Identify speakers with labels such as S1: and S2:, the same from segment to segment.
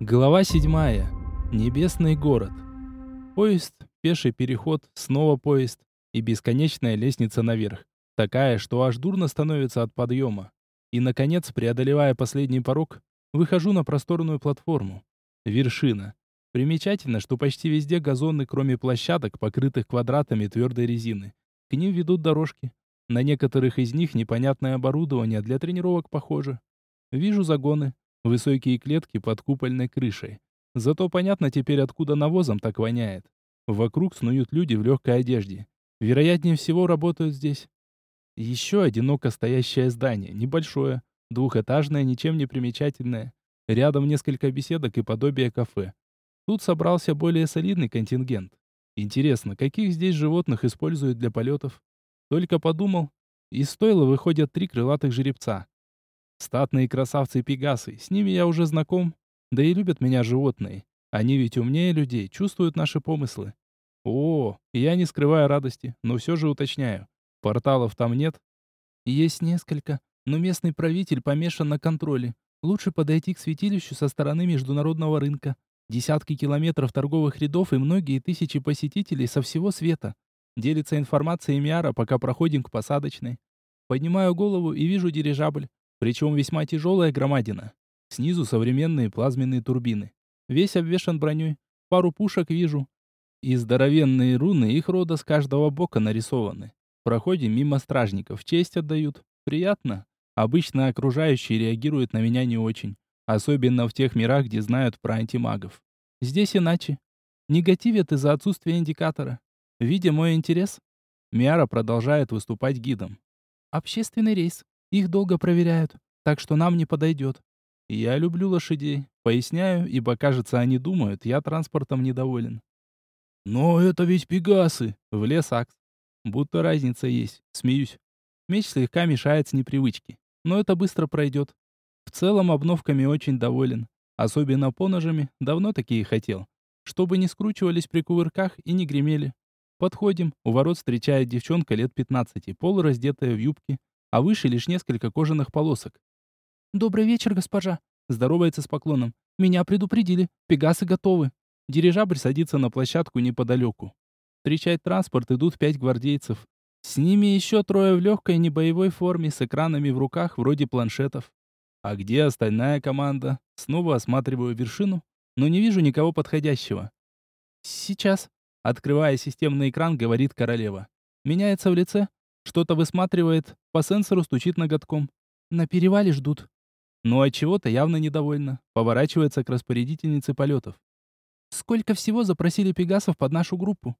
S1: Глава 7. Небесный город. Поезд, пеший переход, снова поезд и бесконечная лестница наверх. Такая, что аж дурно становится от подъема. И, наконец, преодолевая последний порог, выхожу на просторную платформу. Вершина. Примечательно, что почти везде газоны, кроме площадок, покрытых квадратами твердой резины. К ним ведут дорожки. На некоторых из них непонятное оборудование для тренировок похоже. Вижу загоны, Высокие клетки под купольной крышей. Зато понятно теперь, откуда навозом так воняет. Вокруг снуют люди в легкой одежде. Вероятнее всего, работают здесь. Еще одиноко стоящее здание, небольшое, двухэтажное, ничем не примечательное. Рядом несколько беседок и подобие кафе. Тут собрался более солидный контингент. Интересно, каких здесь животных используют для полетов? Только подумал, из стойла выходят три крылатых жеребца. Статные красавцы-пегасы, с ними я уже знаком. Да и любят меня животные. Они ведь умнее людей, чувствуют наши помыслы. О, я не скрываю радости, но все же уточняю. Порталов там нет? Есть несколько, но местный правитель помешан на контроле. Лучше подойти к святилищу со стороны международного рынка. Десятки километров торговых рядов и многие тысячи посетителей со всего света. Делится информацией Миара, пока проходим к посадочной. Поднимаю голову и вижу дирижабль. Причем весьма тяжелая громадина. Снизу современные плазменные турбины. Весь обвешан броней. Пару пушек вижу. И здоровенные руны их рода с каждого бока нарисованы. Проходим мимо стражников, честь отдают. Приятно. Обычно окружающие реагируют на меня не очень. Особенно в тех мирах, где знают про антимагов. Здесь иначе. Негативят из-за отсутствия индикатора. Видя мой интерес, Миара продолжает выступать гидом. Общественный рейс. Их долго проверяют, так что нам не подойдет. Я люблю лошадей. Поясняю, ибо, кажется, они думают, я транспортом недоволен. Но это ведь пегасы, влез Акс. Будто разница есть. Смеюсь. Меч слегка мешает с непривычки, но это быстро пройдет. В целом обновками очень доволен. Особенно поножами, давно такие хотел. Чтобы не скручивались при кувырках и не гремели. Подходим, у ворот встречает девчонка лет 15, полураздетая в юбке, а выше лишь несколько кожаных полосок. «Добрый вечер, госпожа!» Здоровается с поклоном. «Меня предупредили. Пегасы готовы». Дирижабль садится на площадку неподалеку. Встречать транспорт идут пять гвардейцев. С ними еще трое в легкой небоевой форме с экранами в руках вроде планшетов. А где остальная команда? Снова осматриваю вершину, но не вижу никого подходящего. «Сейчас», — открывая системный экран, говорит королева. Меняется в лице, что-то высматривает, по сенсору стучит ноготком. На перевале ждут. Ну а чего-то явно недовольна. Поворачивается к распорядительнице полетов. Сколько всего запросили пегасов под нашу группу?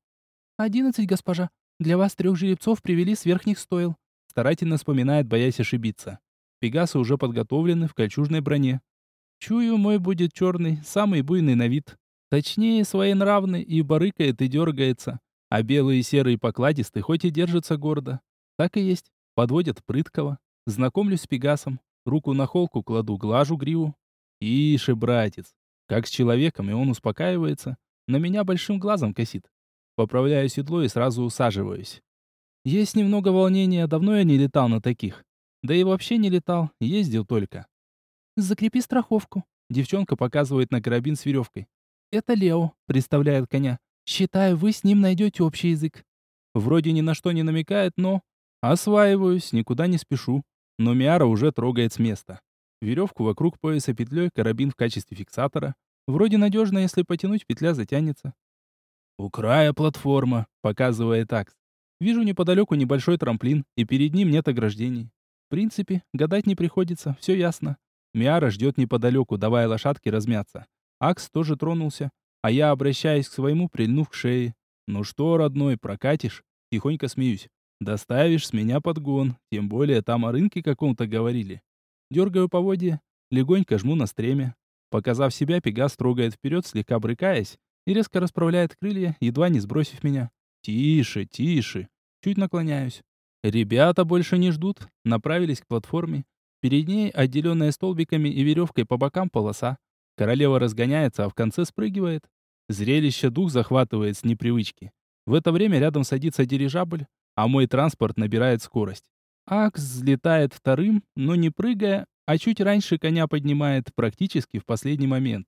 S1: Одиннадцать, госпожа. Для вас трех жеребцов привели с верхних стоил. Старательно вспоминает, боясь ошибиться. Пегасы уже подготовлены в кольчужной броне. Чую, мой будет черный, самый буйный на вид. Точнее, своенравный и барыкает и дергается. А белый и серый покладистый хоть и держится гордо, так и есть. Подводят прыткого. Знакомлюсь с Пегасом. Руку на холку кладу, глажу гриву. Ише, братец. Как с человеком, и он успокаивается. На меня большим глазом косит. Поправляю седло и сразу усаживаюсь. Есть немного волнения, давно я не летал на таких. Да и вообще не летал, ездил только. «Закрепи страховку», — девчонка показывает на карабин с веревкой. «Это Лео», — представляет коня. «Считаю, вы с ним найдете общий язык». Вроде ни на что не намекает, но Осваиваюсь, никуда не спешу. Но Миара уже трогает с места. Веревку вокруг пояса петлей, карабин в качестве фиксатора. Вроде надежно, если потянуть, петля затянется. «У края платформа», — показывает Акс. Вижу неподалеку небольшой трамплин, и перед ним нет ограждений. В принципе, гадать не приходится, все ясно. Миара ждет неподалеку, давая лошадке размяться. Акс тоже тронулся, а я обращаюсь к своему, прильнув к шее. «Ну что, родной, прокатишь?» Тихонько смеюсь. Доставишь с меня подгон, тем более там о рынке каком-то говорили. Дергаю поводья, легонько жму на стремя. Показав себя, Пегас трогает вперед, слегка брыкаясь, и резко расправляет крылья, едва не сбросив меня. Тише, тише. Чуть наклоняюсь. Ребята больше не ждут, направились к платформе. Перед ней, отделенная столбиками и веревкой по бокам полоса. Королева разгоняется, а в конце спрыгивает. Зрелище дух захватывает с непривычки. В это время рядом садится дирижабль, а мой транспорт набирает скорость. Акс взлетает вторым, но не прыгая, а чуть раньше коня поднимает, практически в последний момент.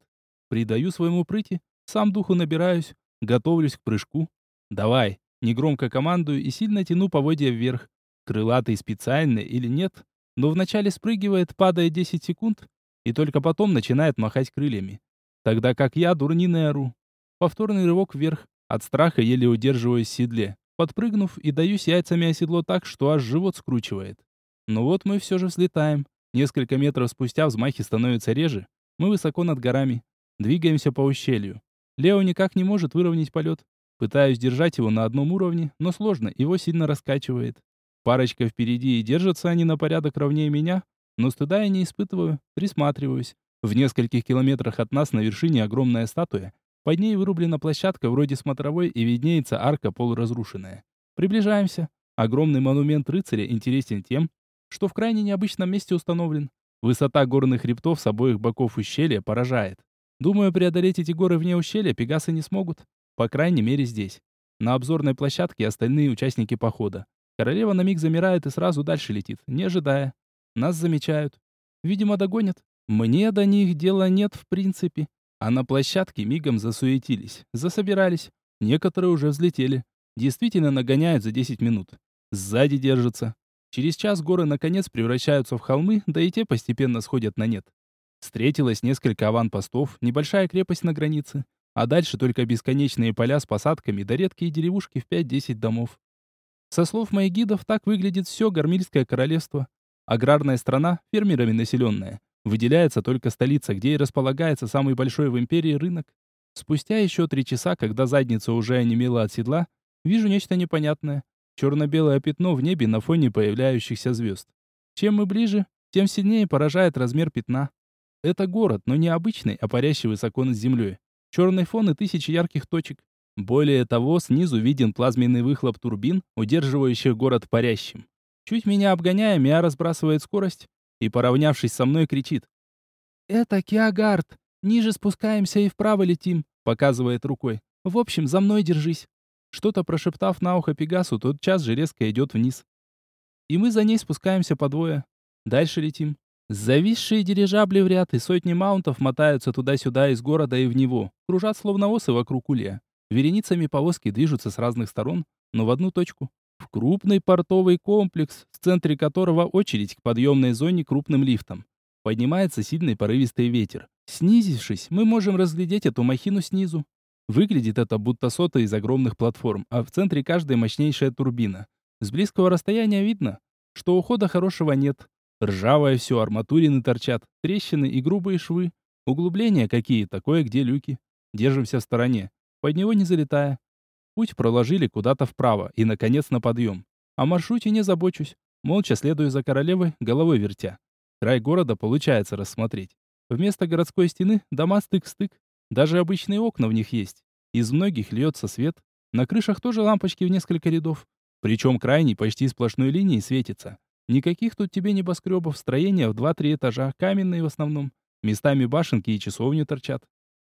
S1: Придаю своему прыти, сам духу набираюсь, готовлюсь к прыжку. Давай, негромко командую и сильно тяну поводья вверх. Крылатый специально или нет, но вначале спрыгивает, падая 10 секунд, и только потом начинает махать крыльями. Тогда как я дурниной ору. Повторный рывок вверх, от страха еле удерживаюсь в седле. Подпрыгнув и даюсь яйцами о седло так, что аж живот скручивает. Но вот мы все же взлетаем. Несколько метров спустя взмахи становятся реже. Мы высоко над горами. Двигаемся по ущелью. Лео никак не может выровнять полет. Пытаюсь держать его на одном уровне, но сложно, его сильно раскачивает. Парочка впереди и держатся они на порядок ровнее меня, но стыда я не испытываю, присматриваюсь. В нескольких километрах от нас на вершине огромная статуя. Под ней вырублена площадка вроде смотровой и виднеется арка полуразрушенная. Приближаемся. Огромный монумент рыцаря интересен тем, что в крайне необычном месте установлен. Высота горных хребтов с обоих боков ущелья поражает. Думаю, преодолеть эти горы вне ущелья пегасы не смогут. По крайней мере здесь. На обзорной площадке остальные участники похода. Королева на миг замирает и сразу дальше летит, не ожидая. Нас замечают. Видимо, догонят. Мне до них дела нет в принципе. А на площадке мигом засуетились, засобирались. Некоторые уже взлетели. Действительно нагоняют за 10 минут. Сзади держатся. Через час горы наконец превращаются в холмы, да и те постепенно сходят на нет. Встретилось несколько аванпостов, небольшая крепость на границе, а дальше только бесконечные поля с посадками да редкие деревушки в 5-10 домов. Со слов моих гидов, так выглядит все Гармильское королевство. Аграрная страна, фермерами населенная. Выделяется только столица, где и располагается самый большой в империи рынок. Спустя еще три часа, когда задница уже онемела от седла, вижу нечто непонятное. Черно-белое пятно в небе на фоне появляющихся звезд. Чем мы ближе, тем сильнее поражает размер пятна. Это город, но не обычный, а парящий высоко над землей. Черный фон и тысячи ярких точек. Более того, снизу виден плазменный выхлоп турбин, удерживающих город парящим. Чуть меня обгоняя, Миа сбрасывает скорость и, поравнявшись со мной, кричит. «Это Киагард! Ниже спускаемся и вправо летим!» Показывает рукой. «В общем, за мной держись!» Что-то прошептав на ухо Пегасу, тот час же резко идет вниз. И мы за ней спускаемся по двое. Дальше летим. Зависшие дирижабли в ряд и сотни маунтов мотаются туда-сюда из города и в него, кружат словно осы вокруг улья. Вереницами повозки движутся с разных сторон, но в одну точку. В крупный портовый комплекс, в центре которого очередь к подъемной зоне крупным лифтом. Поднимается сильный порывистый ветер. Снизившись, мы можем разглядеть эту махину снизу. Выглядит это будто сота из огромных платформ, а в центре каждой мощнейшая турбина. С близкого расстояния видно, что ухода хорошего нет. Ржавое все, арматурины торчат, трещины и грубые швы. Углубления какие-то, кое-где люки. Держимся в стороне, под него не залетая. Путь проложили куда-то вправо и, наконец, на подъем. О маршруте не забочусь. Молча следую за королевой, головой вертя. Край города получается рассмотреть. Вместо городской стены дома стык-стык. Даже обычные окна в них есть. Из многих льется свет. На крышах тоже лампочки в несколько рядов. Причем крайний почти сплошной линией светится. Никаких тут тебе небоскребов, строения в 2-3 этажа, каменные в основном. Местами башенки и часовни торчат.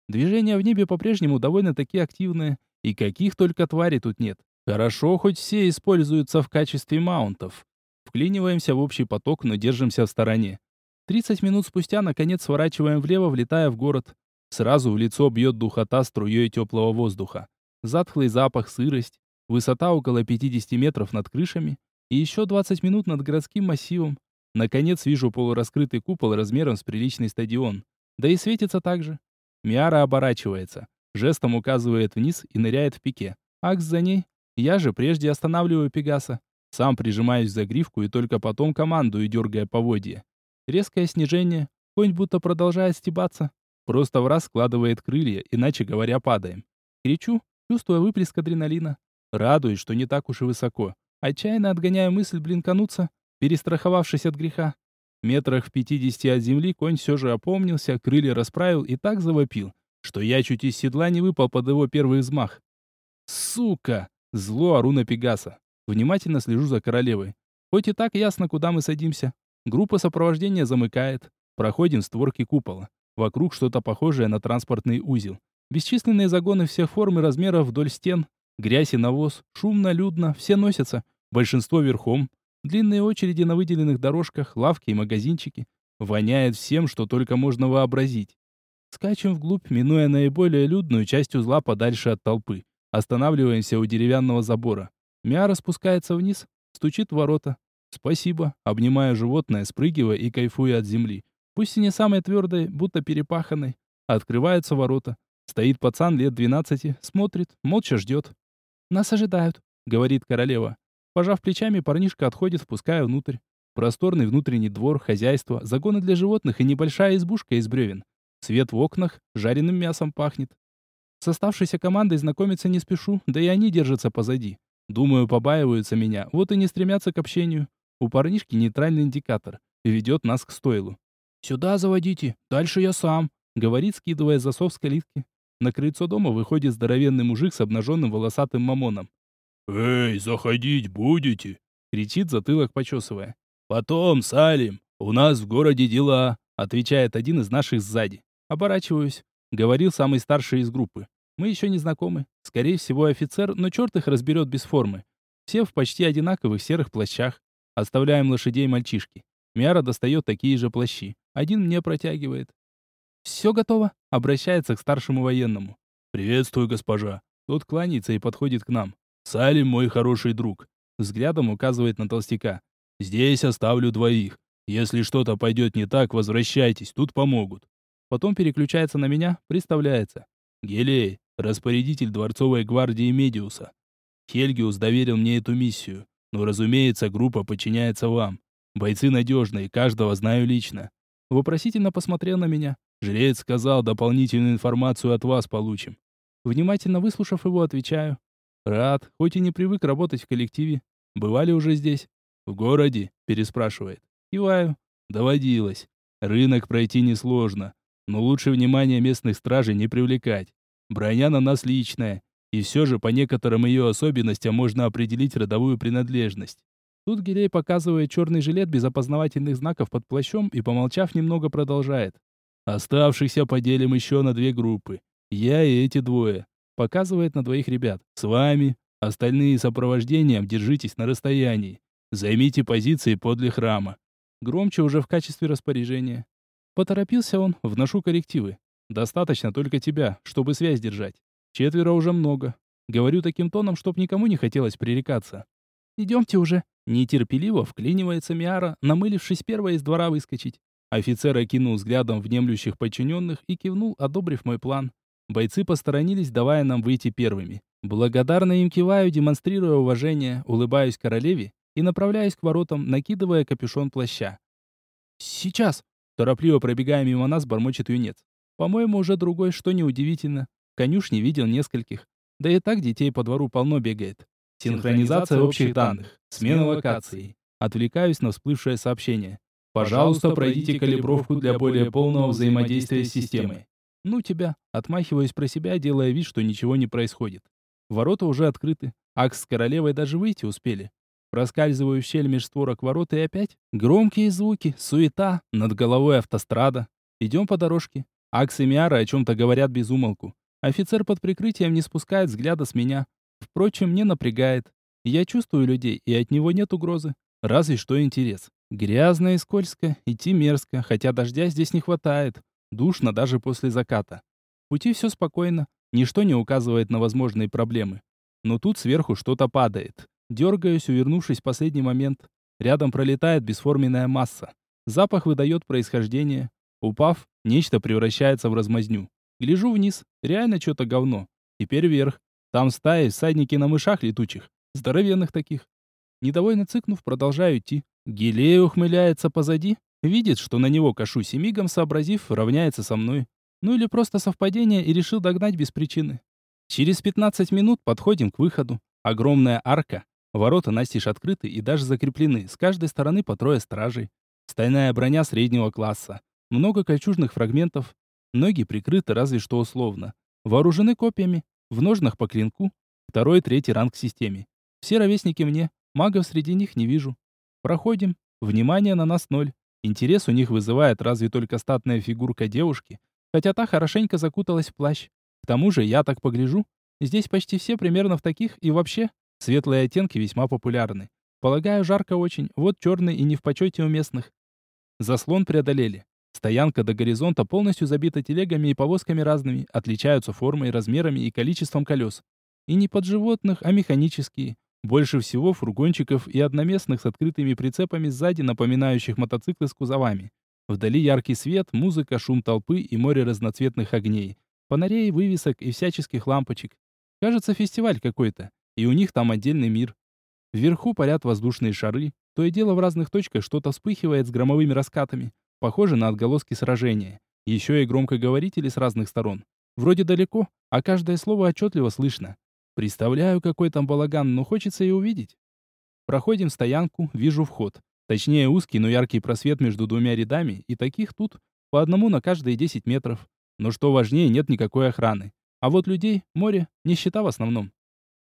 S1: Движение в небе по-прежнему довольно-таки активное, и каких только тварей тут нет. Хорошо, хоть все используются в качестве маунтов. Вклиниваемся в общий поток, но держимся в стороне. 30 минут спустя, наконец, сворачиваем влево, влетая в город. Сразу в лицо бьет духота струей теплого воздуха. Затхлый запах, сырость. Высота около 50 метров над крышами. И еще 20 минут над городским массивом. Наконец вижу полураскрытый купол размером с приличный стадион. Да и светится так же. Миара оборачивается. Жестом указывает вниз и ныряет в пике. Акс за ней. Я же прежде останавливаю Пегаса. Сам прижимаюсь за гривку и только потом командую, дергая поводья. Резкое снижение. Конь будто продолжает стебаться. Просто в раз складывает крылья, иначе говоря, падаем. Кричу, чувствуя выплеск адреналина. Радуюсь, что не так уж и высоко. Отчаянно отгоняя мысль блинкануться, перестраховавшись от греха. Метрах в пятидесяти от земли конь все же опомнился, крылья расправил и так завопил, что я чуть из седла не выпал под его первый взмах. «Сука!» — зло ору на Пегаса. Внимательно слежу за королевой. Хоть и так ясно, куда мы садимся. Группа сопровождения замыкает. Проходим створки купола. Вокруг что-то похожее на транспортный узел. Бесчисленные загоны всех форм и размеров вдоль стен, Грязь и навоз, шумно, людно, все носятся. Большинство верхом. Длинные очереди на выделенных дорожках, лавки и магазинчики. Воняет всем, что только можно вообразить. Скачем вглубь, минуя наиболее людную часть узла подальше от толпы. Останавливаемся у деревянного забора. Миара спускается вниз, стучит в ворота. Спасибо, обнимая животное, спрыгивая и кайфуя от земли. Пусть и не самой твердой, будто перепаханной. Открываются ворота. Стоит пацан лет двенадцати, смотрит, молча ждет. «Нас ожидают», — говорит королева. Пожав плечами, парнишка отходит, впуская внутрь. Просторный внутренний двор, хозяйство, загоны для животных и небольшая избушка из бревен. Свет в окнах, жареным мясом пахнет. С оставшейся командой знакомиться не спешу, да и они держатся позади. Думаю, побаиваются меня, вот и не стремятся к общению. У парнишки нейтральный индикатор ведет нас к стойлу. «Сюда заводите, дальше я сам», — говорит, скидывая засов с калитки. На крыльцо дома выходит здоровенный мужик с обнаженным волосатым мамоном.
S2: «Эй, заходить будете?»
S1: — кричит затылок, почесывая.
S2: «Потом, Салим, у нас в городе дела», —
S1: отвечает один из наших сзади. Оборачиваюсь. Говорил самый старший из группы. Мы еще не знакомы. Скорее всего, офицер, но черт их разберет без формы. Все в почти одинаковых серых плащах. Оставляем лошадей мальчишки. Миара достает такие же плащи. Один мне протягивает. «Все готово?» — обращается к старшему военному.
S2: «Приветствую, госпожа».
S1: Тот кланяется и подходит к нам.
S2: «Салим мой хороший друг».
S1: Взглядом указывает на толстяка.
S2: «Здесь оставлю двоих. Если что-то пойдет не так, возвращайтесь, тут помогут».
S1: Потом переключается на меня, представляется.
S2: «Гелей, распорядитель дворцовой гвардии Медиуса. Хельгиус доверил мне эту миссию. Но, разумеется, группа подчиняется вам. Бойцы надежные, каждого знаю лично».
S1: Вопросительно посмотрел на меня.
S2: Жрец сказал, дополнительную информацию от вас получим.
S1: Внимательно выслушав его, отвечаю. Рад, хоть и не привык работать в коллективе. Бывали уже здесь?
S2: В городе?
S1: Переспрашивает. Киваю.
S2: Доводилось. Рынок пройти несложно, но лучше внимание местных стражей не привлекать. Броня на нас личная, и все же по некоторым ее особенностям можно определить родовую принадлежность.
S1: Тут Гирей показывает черный жилет без опознавательных знаков под плащом и, помолчав, немного продолжает.
S2: Оставшихся поделим еще на две группы. Я и эти двое. Показывает на двоих ребят. С вами. Остальные сопровождением держитесь на расстоянии. Займите позиции подле храма.
S1: Громче уже в качестве распоряжения. Поторопился он, вношу коррективы. Достаточно только тебя, чтобы связь держать. Четверо уже много. Говорю таким тоном, чтоб никому не хотелось пререкаться. Идемте уже. Нетерпеливо вклинивается Миара, намылившись первой из двора выскочить. Офицер окинул взглядом внемлющих подчиненных и кивнул, одобрив мой план. Бойцы посторонились, давая нам выйти первыми. Благодарно им киваю, демонстрируя уважение, улыбаюсь королеве и направляюсь к воротам, накидывая капюшон плаща. «Сейчас!» Торопливо пробегая мимо нас, бормочет юнец. По-моему, уже другой, что неудивительно. Конюшни видел нескольких. Да и так детей по двору полно бегает. Синхронизация общих данных. Смена локации. Отвлекаюсь на всплывшее сообщение. Пожалуйста, пройдите калибровку для более полного взаимодействия с системой. Ну тебя, отмахиваюсь про себя, делая вид, что ничего не происходит. Ворота уже открыты. Акс с королевой даже выйти успели. Проскальзываю в щель меж створок ворот и опять. Громкие звуки, суета, над головой автострада. Идем по дорожке. Акс и Миара о чем-то говорят без умолку. Офицер под прикрытием не спускает взгляда с меня. Впрочем, не напрягает. Я чувствую людей, и от него нет угрозы. Разве что интерес. Грязно и скользко, идти мерзко, хотя дождя здесь не хватает. Душно даже после заката. В пути все спокойно, ничто не указывает на возможные проблемы. Но тут сверху что-то падает. Дергаюсь, увернувшись в последний момент. Рядом пролетает бесформенная масса. Запах выдает происхождение. Упав, нечто превращается в размазню. Гляжу вниз, реально что-то говно. Теперь вверх. Там стаи, всадники на мышах летучих. Здоровенных таких. Недовольно цыкнув, продолжаю идти. Гилей ухмыляется позади, видит, что на него кашусь и мигом сообразив, равняется со мной. Ну или просто совпадение и решил догнать без причины. Через 15 минут подходим к выходу. Огромная арка. Ворота настежь открыты и даже закреплены. С каждой стороны по трое стражей. Стальная броня среднего класса. Много кольчужных фрагментов. Ноги прикрыты разве что условно. Вооружены копьями. В ножнах по клинку. Второй, третий ранг в системе. Все ровесники мне. Магов среди них не вижу. Проходим. Внимание на нас ноль. Интерес у них вызывает разве только статная фигурка девушки, хотя та хорошенько закуталась в плащ. К тому же, я так погляжу, здесь почти все примерно в таких, и вообще, светлые оттенки весьма популярны. Полагаю, жарко очень, вот черный и не в почете у местных. Заслон преодолели. Стоянка до горизонта полностью забита телегами и повозками разными, отличаются формой, размерами и количеством колес. И не под животных, а механические. Больше всего фургончиков и одноместных с открытыми прицепами сзади, напоминающих мотоциклы с кузовами. Вдали яркий свет, музыка, шум толпы и море разноцветных огней. Фонарей, вывесок и всяческих лампочек. Кажется, фестиваль какой-то. И у них там отдельный мир. Вверху парят воздушные шары. То и дело в разных точках что-то вспыхивает с громовыми раскатами. Похоже на отголоски сражения. Еще и громкоговорители с разных сторон. Вроде далеко, а каждое слово отчетливо слышно. Представляю, какой там балаган, но хочется и увидеть. Проходим стоянку, вижу вход. Точнее, узкий, но яркий просвет между двумя рядами, и таких тут по одному на каждые 10 метров. Но что важнее, нет никакой охраны. А вот людей, море, нищета в основном.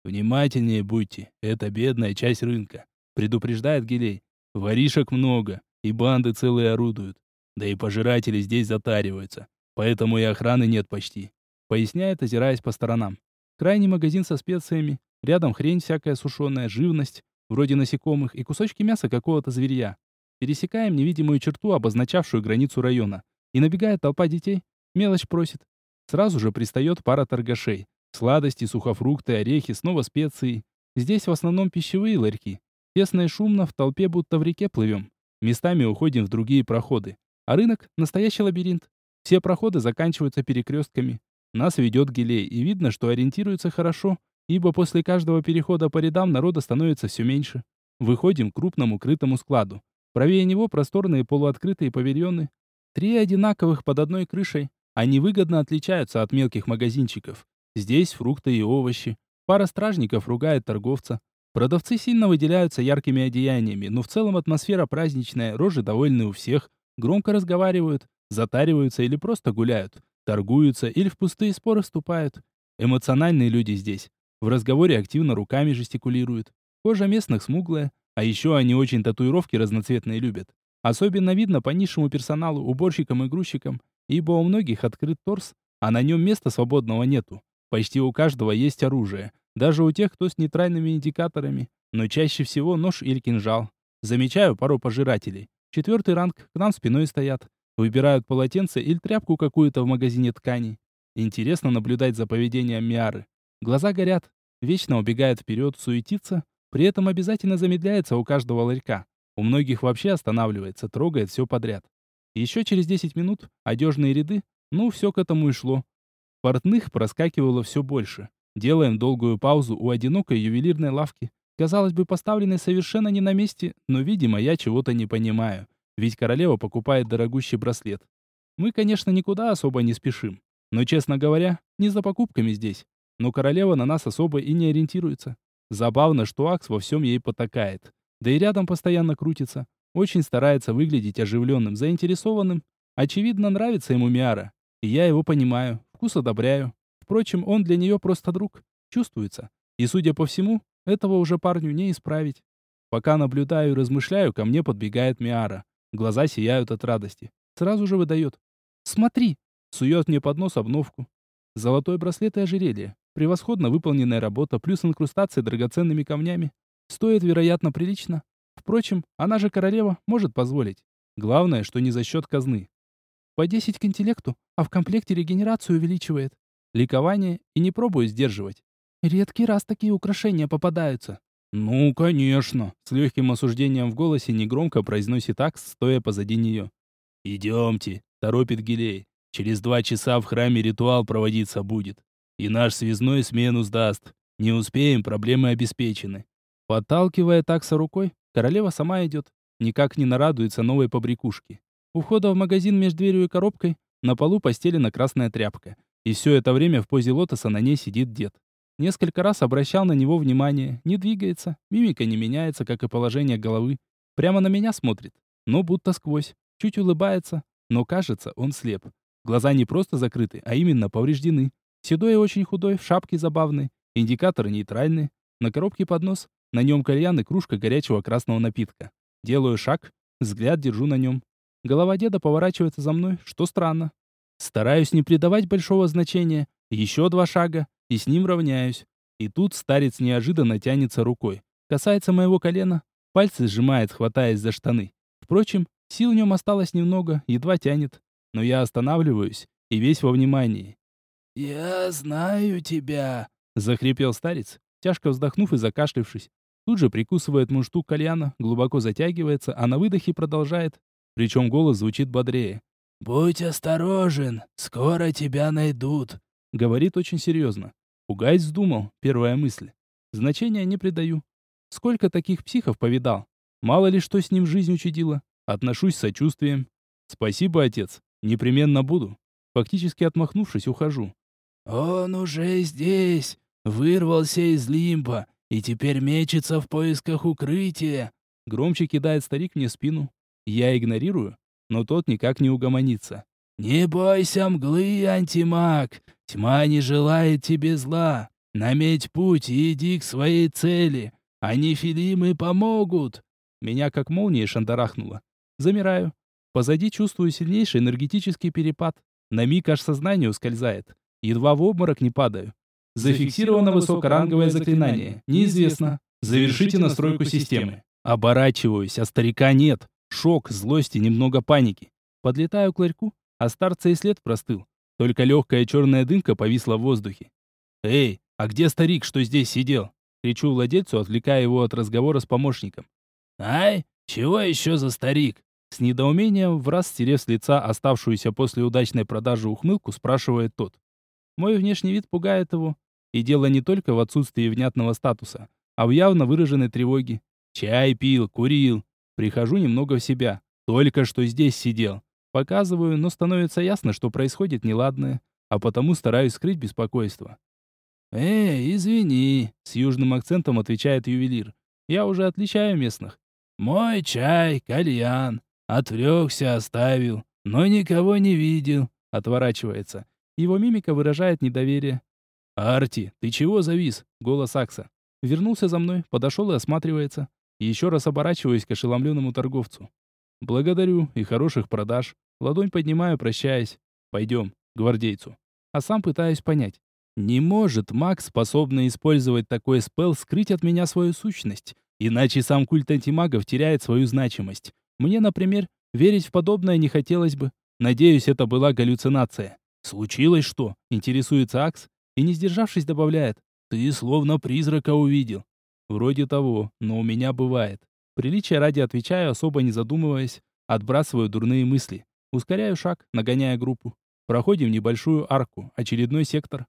S2: «Внимательнее будьте, это бедная часть рынка», — предупреждает Гелей. «Воришек много, и банды целые орудуют. Да и пожиратели здесь затариваются, поэтому и охраны нет почти», — поясняет, озираясь по сторонам.
S1: Крайний магазин со специями, рядом хрень всякая сушеная, живность, вроде насекомых и кусочки мяса какого-то зверья. Пересекаем невидимую черту, обозначавшую границу района. И набегает толпа детей, мелочь просит. Сразу же пристает пара торгашей. Сладости, сухофрукты, орехи, снова специи. Здесь в основном пищевые ларьки. Тесно и шумно, в толпе будто в реке плывем. Местами уходим в другие проходы. А рынок — настоящий лабиринт. Все проходы заканчиваются перекрестками. Нас ведет Гилей, и видно, что ориентируется хорошо, ибо после каждого перехода по рядам народа становится все меньше. Выходим к крупному крытому складу. Правее него просторные полуоткрытые павильоны. Три одинаковых под одной крышей. Они выгодно отличаются от мелких магазинчиков. Здесь фрукты и овощи. Пара стражников ругает торговца. Продавцы сильно выделяются яркими одеяниями, но в целом атмосфера праздничная, рожи довольны у всех, громко разговаривают, затариваются или просто гуляют, торгуются или в пустые споры вступают. Эмоциональные люди здесь. В разговоре активно руками жестикулируют. Кожа местных смуглая, а еще они очень татуировки разноцветные любят. Особенно видно по низшему персоналу, уборщикам и грузчикам, ибо у многих открыт торс, а на нем места свободного нету. Почти у каждого есть оружие, даже у тех, кто с нейтральными индикаторами, но чаще всего нож или кинжал. Замечаю пару пожирателей. Четвертый ранг, к нам спиной стоят. Выбирают полотенце или тряпку какую-то в магазине тканей. Интересно наблюдать за поведением Миары. Глаза горят, вечно убегает вперед, суетится, при этом обязательно замедляется у каждого ларька. У многих вообще останавливается, трогает все подряд. Еще через 10 минут одежные ряды, ну, все к этому и шло. Портных проскакивало все больше. Делаем долгую паузу у одинокой ювелирной лавки. Казалось бы, поставленной совершенно не на месте, но, видимо, я чего-то не понимаю. Ведь королева покупает дорогущий браслет. Мы, конечно, никуда особо не спешим. Но, честно говоря, не за покупками здесь. Но королева на нас особо и не ориентируется. Забавно, что Акс во всем ей потакает. Да и рядом постоянно крутится. Очень старается выглядеть оживленным, заинтересованным. Очевидно, нравится ему Миара. И я его понимаю, вкус одобряю. Впрочем, он для нее просто друг. Чувствуется. И, судя по всему, этого уже парню не исправить. Пока наблюдаю и размышляю, ко мне подбегает Миара. Глаза сияют от радости. Сразу же выдает. «Смотри!» Сует мне под нос обновку. Золотой браслет и ожерелье. Превосходно выполненная работа, плюс инкрустация драгоценными камнями. Стоит, вероятно, прилично. Впрочем, она же королева, может позволить. Главное, что не за счет казны. По 10 к интеллекту, а в комплекте регенерацию увеличивает. Ликование и не пробую сдерживать. Редкий раз такие украшения попадаются. «Ну, конечно!» — с легким осуждением в голосе негромко произносит Акс, стоя позади нее. «Идемте!» — торопит Гилей. «Через два часа в храме ритуал проводиться будет. И наш связной смену сдаст. Не успеем, проблемы обеспечены». Подталкивая такса рукой, королева сама идет. Никак не нарадуется новой побрякушке. У входа в магазин между дверью и коробкой на полу постелена красная тряпка. И все это время в позе лотоса на ней сидит дед. Несколько раз обращал на него внимание. Не двигается, мимика не меняется, как и положение головы. Прямо на меня смотрит, но будто сквозь. Чуть улыбается, но кажется, он слеп. Глаза не просто закрыты, а именно повреждены. Седой и очень худой, в шапке забавной. Индикаторы нейтральные. На коробке поднос. На нем кальян и кружка горячего красного напитка. Делаю шаг, взгляд держу на нем. Голова деда поворачивается за мной, что странно. Стараюсь не придавать большого значения. Еще два шага, и с ним равняюсь. И тут старец неожиданно тянется рукой. Касается моего колена, пальцы сжимает, хватаясь за штаны. Впрочем, Сил в нем осталось немного, едва тянет. Но я останавливаюсь и весь во внимании.
S2: «Я знаю тебя», —
S1: захрипел старец, тяжко вздохнув и закашлившись. Тут же прикусывает мундштук кальяна, глубоко затягивается, а на выдохе продолжает. Причем голос звучит бодрее.
S2: «Будь осторожен, скоро тебя найдут», —
S1: говорит очень серьезно. Пугать вздумал, первая мысль. Значения не придаю. Сколько таких психов повидал. Мало ли что с ним жизнь учудила. Отношусь с сочувствием. Спасибо, отец. Непременно буду. Фактически отмахнувшись, ухожу.
S2: Он уже здесь. Вырвался из лимба и теперь мечется в поисках укрытия.
S1: Громче кидает старик мне спину. Я игнорирую, но тот никак не угомонится.
S2: «Не бойся мглы, антимаг! Тьма не желает тебе зла! Наметь путь и иди к своей цели! Они филимы помогут!»
S1: Меня как молнией шандарахнуло. Замираю. Позади чувствую сильнейший энергетический перепад. На миг аж сознание ускользает. Едва в обморок не падаю. Зафиксировано высокоранговое заклинание. Неизвестно. Завершите настройку системы. Оборачиваюсь, а старика нет. Шок, злость и немного паники. Подлетаю к ларьку, а старца и след простыл. Только легкая черная дымка повисла в воздухе. «Эй, а где старик, что здесь сидел?» Кричу владельцу, отвлекая его от разговора с помощником.
S2: «Ай, чего еще за старик?»
S1: С недоумением, в раз стерев с лица оставшуюся после удачной продажи ухмылку, спрашивает тот. Мой внешний вид пугает его. И дело не только в отсутствии внятного статуса, а в явно выраженной тревоге. Чай пил, курил. Прихожу немного в себя. Только что здесь сидел. Показываю, но становится ясно, что происходит неладное, а потому стараюсь скрыть беспокойство.
S2: «Эй, извини», —
S1: с южным акцентом отвечает ювелир. «Я уже отличаю местных.
S2: Мой чай, кальян. Отвлекся, оставил. Но никого не видел.
S1: Отворачивается. Его мимика выражает недоверие. «Арти, ты чего завис?» — голос Акса. Вернулся за мной, подошел и осматривается. Еще раз оборачиваюсь к ошеломленному торговцу. «Благодарю и хороших продаж». Ладонь поднимаю, прощаясь. «Пойдем, гвардейцу». А сам пытаюсь понять. Не может Макс, способный использовать такой спел, скрыть от меня свою сущность. Иначе сам культ антимагов теряет свою значимость. Мне, например, верить в подобное не хотелось бы. Надеюсь, это была галлюцинация. «Случилось что?» — интересуется Акс и, не сдержавшись, добавляет. «Ты словно призрака увидел». Вроде того, но у меня бывает. Приличия ради отвечаю, особо не задумываясь, отбрасываю дурные мысли. Ускоряю шаг, нагоняя группу. Проходим небольшую арку, очередной сектор.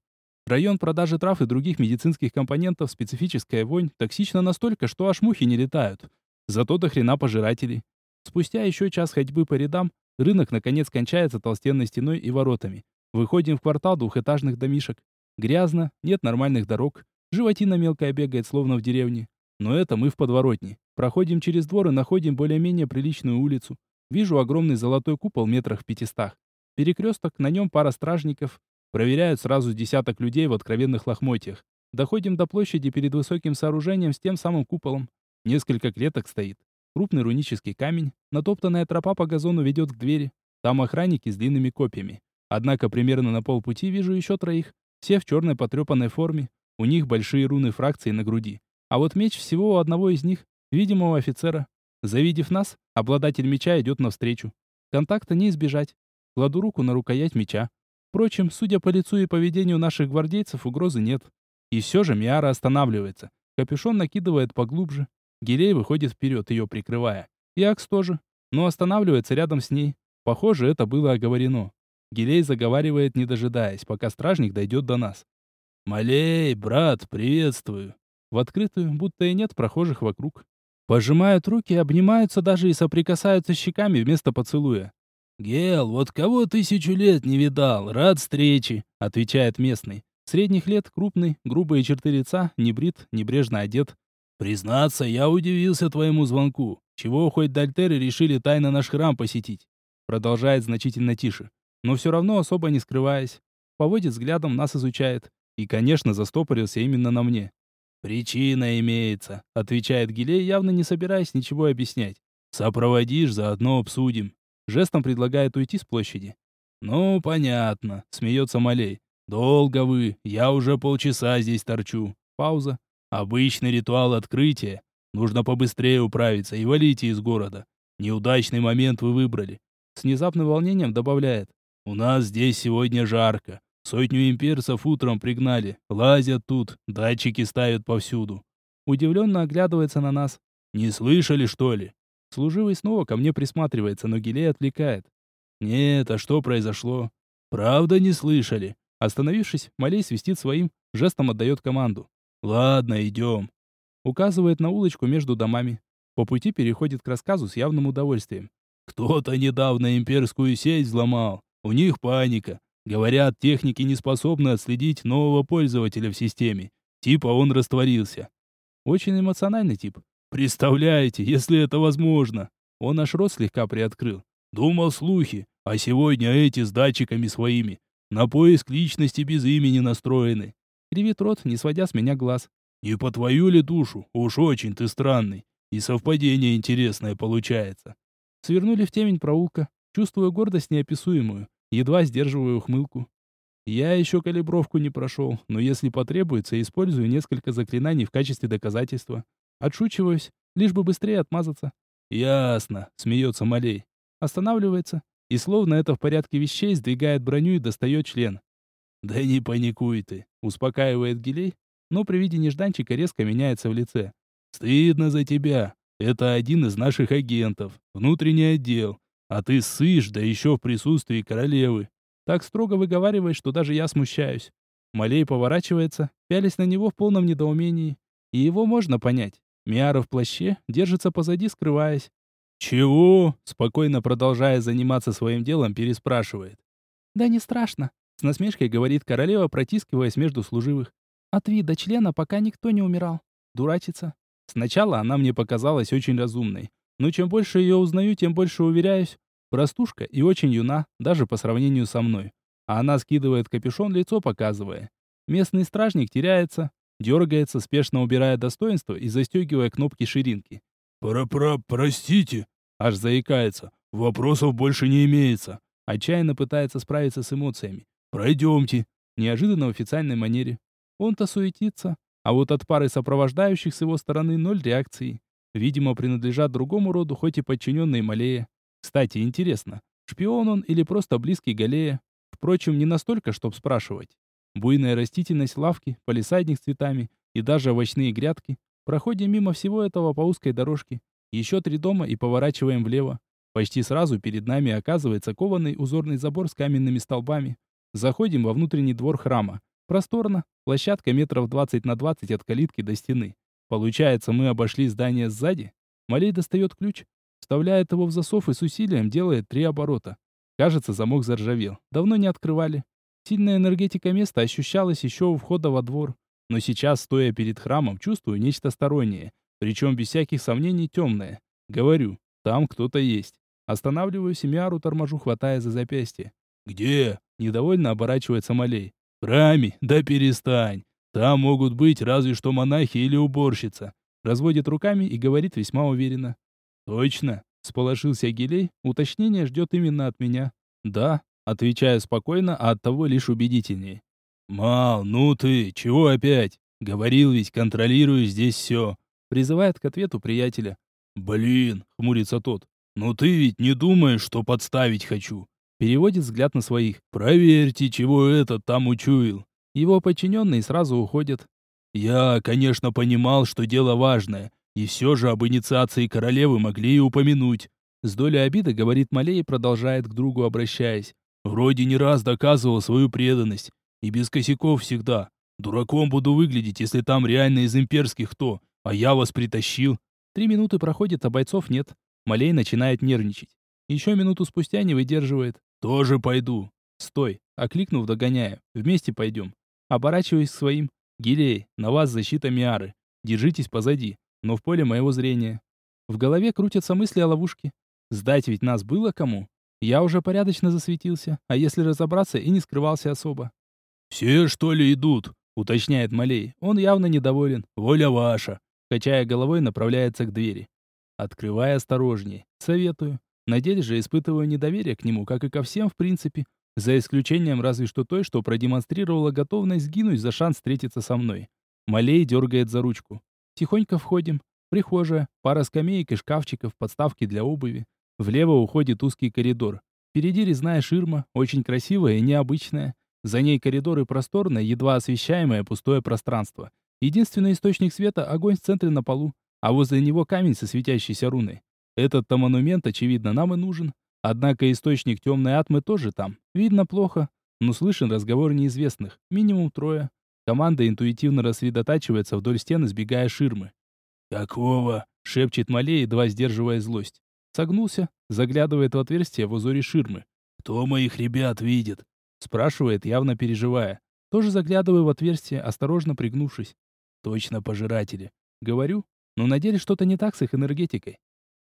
S1: Район продажи трав и других медицинских компонентов, специфическая вонь, токсична настолько, что аж мухи не летают. Зато до хрена пожирателей. Спустя еще час ходьбы по рядам, рынок наконец кончается толстенной стеной и воротами. Выходим в квартал двухэтажных домишек. Грязно, нет нормальных дорог. Животина мелкая бегает, словно в деревне. Но это мы в подворотне. Проходим через двор и находим более-менее приличную улицу. Вижу огромный золотой купол метрах в пятистах. Перекресток, на нем пара стражников, Проверяют сразу десяток людей в откровенных лохмотьях. Доходим до площади перед высоким сооружением с тем самым куполом. Несколько клеток стоит. Крупный рунический камень. Натоптанная тропа по газону ведет к двери. Там охранники с длинными копьями. Однако примерно на полпути вижу еще троих. Все в черной потрепанной форме. У них большие руны фракции на груди. А вот меч всего у одного из них, видимого офицера. Завидев нас, обладатель меча идет навстречу. Контакта не избежать. Кладу руку на рукоять меча. Впрочем, судя по лицу и поведению наших гвардейцев, угрозы нет. И все же Миара останавливается. Капюшон накидывает поглубже. Гелей выходит вперед, ее прикрывая. И Акс тоже. Но останавливается рядом с ней. Похоже, это было оговорено. Гелей заговаривает, не дожидаясь, пока стражник дойдет до нас.
S2: «Малей, брат, приветствую!»
S1: В открытую, будто и нет прохожих вокруг. Пожимают руки, обнимаются даже и соприкасаются щеками вместо поцелуя.
S2: «Гел, вот кого тысячу лет не видал, рад встрече», —
S1: отвечает местный. Средних лет, крупный, грубые черты лица, не брит, небрежно одет.
S2: «Признаться, я удивился твоему звонку. Чего хоть Дальтеры решили тайно наш храм посетить?»
S1: Продолжает значительно тише, но все равно особо не скрываясь. Поводит взглядом, нас изучает. И, конечно, застопорился именно на мне.
S2: «Причина имеется», —
S1: отвечает Гилей, явно не собираясь ничего объяснять.
S2: «Сопроводишь, заодно обсудим».
S1: Жестом предлагает уйти с площади.
S2: «Ну, понятно», — смеется Малей. «Долго вы, я уже полчаса здесь торчу».
S1: Пауза.
S2: «Обычный ритуал открытия. Нужно побыстрее управиться и валите из города. Неудачный момент вы выбрали.
S1: С внезапным волнением добавляет.
S2: У нас здесь сегодня жарко. Сотню имперцев утром пригнали. Лазят тут, датчики ставят повсюду.
S1: Удивленно оглядывается на нас.
S2: Не слышали, что ли?
S1: Служивый снова ко мне присматривается, но Гилей отвлекает.
S2: Нет, а что произошло? Правда не слышали?
S1: Остановившись, Малей свистит своим, жестом отдает команду.
S2: Ладно, идем.
S1: Указывает на улочку между домами. По пути переходит к рассказу с явным удовольствием.
S2: Кто-то недавно имперскую сеть взломал. У них паника. Говорят, техники не способны отследить нового пользователя в системе. Типа он растворился.
S1: Очень эмоциональный тип.
S2: Представляете, если это возможно. Он аж рот слегка приоткрыл. Думал слухи, а сегодня эти с датчиками своими. На поиск личности без имени настроены.
S1: Кривит рот, не сводя с меня глаз.
S2: Не по твою ли душу? Уж очень ты странный. И совпадение интересное получается.
S1: Свернули в темень проулка. Чувствую гордость неописуемую. Едва сдерживаю ухмылку. Я еще калибровку не прошел, но если потребуется, использую несколько заклинаний в качестве доказательства. Отшучиваюсь, лишь бы быстрее отмазаться.
S2: «Ясно», — смеется Малей.
S1: Останавливается и, словно это в порядке вещей, сдвигает броню и достает член.
S2: «Да не паникуй ты», — успокаивает Гилей, но при виде нежданчика резко меняется в лице. «Стыдно за тебя. Это один из наших агентов, внутренний отдел. А ты сышь, да еще в присутствии королевы.
S1: Так строго выговариваешь, что даже я смущаюсь. Малей поворачивается, пялись на него в полном недоумении. И его можно понять. Миара в плаще держится позади, скрываясь.
S2: «Чего?» — спокойно продолжая заниматься своим делом, переспрашивает.
S1: «Да не страшно», — с насмешкой говорит королева, протискиваясь между служивых. «От вида члена пока никто не умирал. Дурачится». Сначала она мне показалась очень разумной. Но чем больше ее узнаю, тем больше уверяюсь. Простушка и очень юна, даже по сравнению со мной. А она скидывает капюшон, лицо показывая. Местный стражник теряется, дергается, спешно убирая достоинство и застегивая кнопки ширинки.
S2: «Про-про, простите!» Аж заикается. «Вопросов больше не имеется!»
S1: Отчаянно пытается справиться с эмоциями.
S2: «Пройдемте!»
S1: Неожиданно в официальной манере. Он-то суетится, а вот от пары сопровождающих с его стороны ноль реакции. Видимо, принадлежат другому роду, хоть и подчиненные Малея. Кстати, интересно, шпион он или просто близкий Галея? Впрочем, не настолько, чтоб спрашивать. Буйная растительность лавки, полисадник с цветами и даже овощные грядки. Проходим мимо всего этого по узкой дорожке. Еще три дома и поворачиваем влево. Почти сразу перед нами оказывается кованый узорный забор с каменными столбами. Заходим во внутренний двор храма. Просторно, площадка метров 20 на 20 от калитки до стены. Получается, мы обошли здание сзади. Малей достает ключ, вставляет его в засов и с усилием делает три оборота. Кажется, замок заржавел. Давно не открывали. Сильная энергетика места ощущалась еще у входа во двор. Но сейчас, стоя перед храмом, чувствую нечто стороннее. Причем без всяких сомнений темное. Говорю, там кто-то есть. Останавливаю семиару, торможу, хватая за запястье.
S2: «Где?»
S1: — недовольно оборачивается Малей.
S2: «В храме? Да перестань. Там могут быть разве что монахи или уборщица».
S1: Разводит руками и говорит весьма уверенно.
S2: «Точно?»
S1: — сполошился Гилей. Уточнение ждет именно от меня. «Да», Отвечаю спокойно, а оттого лишь убедительнее.
S2: «Мал, ну ты, чего опять? Говорил ведь, контролирую здесь все», —
S1: призывает к ответу приятеля.
S2: «Блин», — хмурится тот, — «ну ты ведь не думаешь, что подставить хочу?»
S1: Переводит взгляд на своих.
S2: «Проверьте, чего этот там учуял».
S1: Его подчиненные сразу уходят.
S2: «Я, конечно, понимал, что дело важное, и все же об инициации королевы могли и упомянуть».
S1: С долей обиды говорит Малей и продолжает к другу обращаясь.
S2: Вроде не раз доказывал свою преданность. И без косяков всегда. Дураком буду выглядеть, если там реально из имперских кто, а я вас притащил.
S1: Три минуты проходит, а бойцов нет. Малей начинает нервничать. Еще минуту спустя не выдерживает.
S2: Тоже пойду.
S1: Стой. Окликнув, догоняю. Вместе пойдем. Оборачиваюсь к своим. Гилей, на вас защита Миары. Держитесь позади, но в поле моего зрения. В голове крутятся мысли о ловушке. Сдать ведь нас было кому? Я уже порядочно засветился, а если разобраться, и не скрывался особо.
S2: «Все, что ли, идут?» — уточняет Малей.
S1: Он явно недоволен.
S2: «Воля ваша!»
S1: Качая головой, направляется к двери. Открывая осторожнее. Советую. На деле же испытываю недоверие к нему, как и ко всем в принципе. За исключением разве что той, что продемонстрировала готовность сгинуть за шанс встретиться со мной. Малей дергает за ручку. Тихонько входим. Прихожая, пара скамеек и шкафчиков, подставки для обуви. Влево уходит узкий коридор. Впереди резная ширма, очень красивая и необычная. За ней коридор и просторное, едва освещаемое пустое пространство. Единственный источник света — огонь в центре на полу, а возле него камень со светящейся руной. Этот-то монумент, очевидно, нам и нужен. Однако источник темной атмы тоже там. Видно плохо, но слышен разговор неизвестных. Минимум трое. Команда интуитивно рассредотачивается вдоль стен, избегая ширмы.
S2: «Какого?»
S1: — шепчет Малей, едва сдерживая злость. Согнулся, заглядывает в отверстие в узоре ширмы.
S2: «Кто моих ребят видит?»
S1: Спрашивает, явно переживая. Тоже заглядываю в отверстие, осторожно пригнувшись. Точно пожиратели. Говорю, но на деле что-то не так с их энергетикой.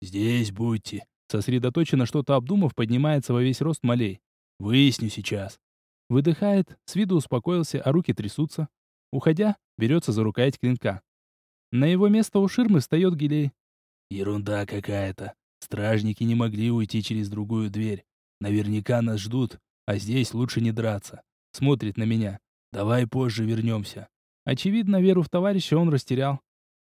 S2: «Здесь будьте».
S1: Сосредоточенно что-то обдумав, поднимается во весь рост Малей.
S2: «Выясню сейчас».
S1: Выдыхает, с виду успокоился, а руки трясутся. Уходя, берется за рукоять клинка. На его место у ширмы встает Гилей.
S2: «Ерунда какая-то. Стражники не могли уйти через другую дверь. Наверняка нас ждут, а здесь лучше не драться. Смотрит на меня. Давай позже вернемся».
S1: Очевидно, веру в товарища он растерял.